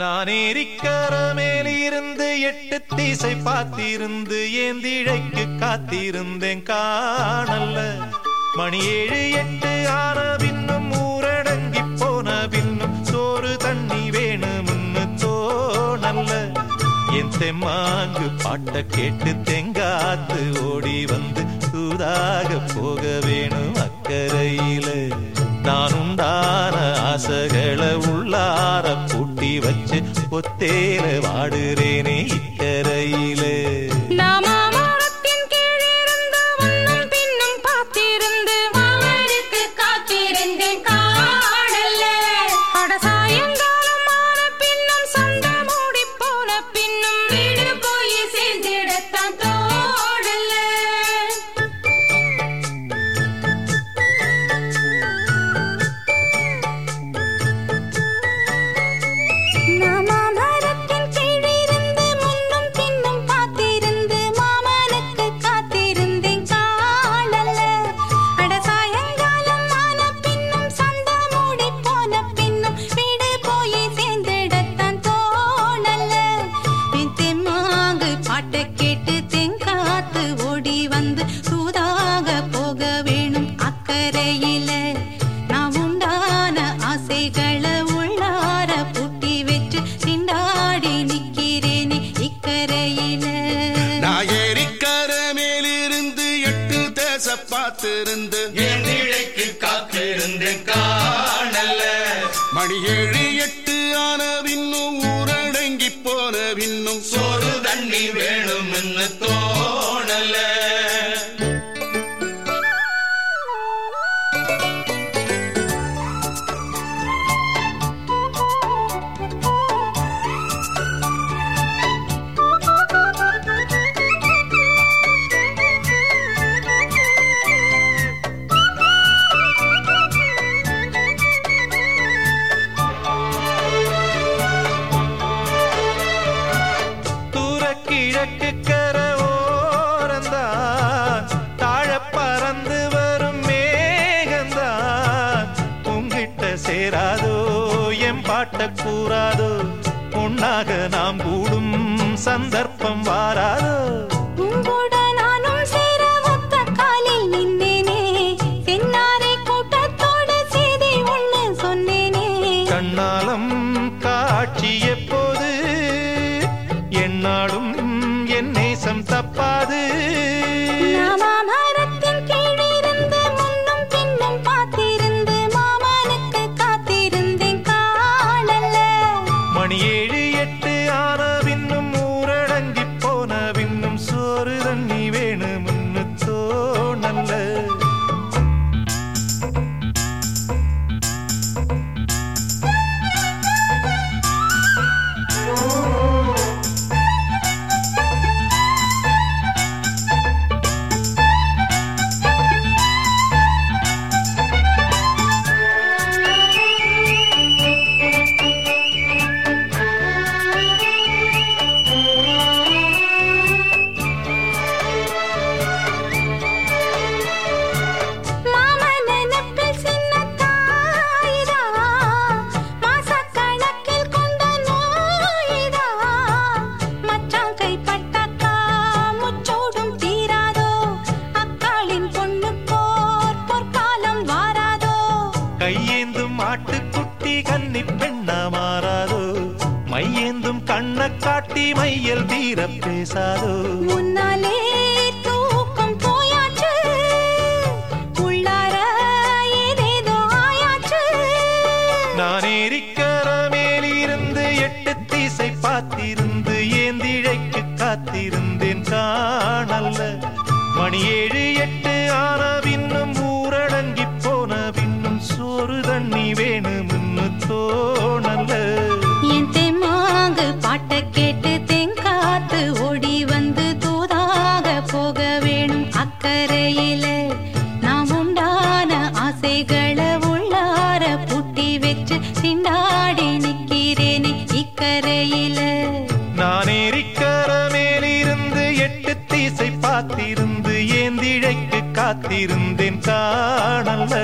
நான் ஏரிக்கர எட்டு தீசை பார்த்திருந்து ஏந்திழைக்கு காத்திருந்தேன் காணல்ல. மணி ஏழு எட்டு ஆன பின்னும் ஊரடங்கி போன பின்னும் சோறு தண்ணி வேணும்னு தோணல்ல. என் தெம்மாங்கு பாட்ட கேட்டு தெங்காத்து ஓடி வந்து தூதாக போக வேணும் அக்கறையில. நான் உண்டான ஆசைகளை உள்ளார வச்சு வாடுறேனே. தேச பார்த்திருந்து என் நிழைக்கு காத்திருந்தேன் காணல மணி ஏழு எட்டு ஆன பின்னும் ஊரடங்கி போன பின்னும் சோறு தண்ணி வேணும்னு தோணல கூறாதோ? உன்னாக நாம் கூடும் சந்தர்ப்பம் வாராதோ? கண்ணாலம் காட்சி எப்போது? என்னாலும் என் நேசம் தப்பாது. காட்டி மையல் தீர பேசாதோ. முன்னாலே தூக்கம் போயாச்சு, உள்ளார ஏதேதோ ஆயாச்சு. நான் ஏரிக்கர மேலிருந்து எட்டு தீசை பார்த்திருந்து ஏந்திழைக்கு காத்திருந்தேன் காணல்ல. மணி ஏழு எட்டு ஆன பின்னும் ஊரடங்கி போன பின்னும் சோறு தண்ணி வேணும்னு தோணல்ல கட்டி வச்சு சிண்டாடி நிக்கிறேனே இக்கரையில. நான் ஏரிக்கர மேலிருந்து எட்டு தீசை பார்த்திருந்து ஏந்திழைக்கு காத்திருந்தேன் காணல்ல.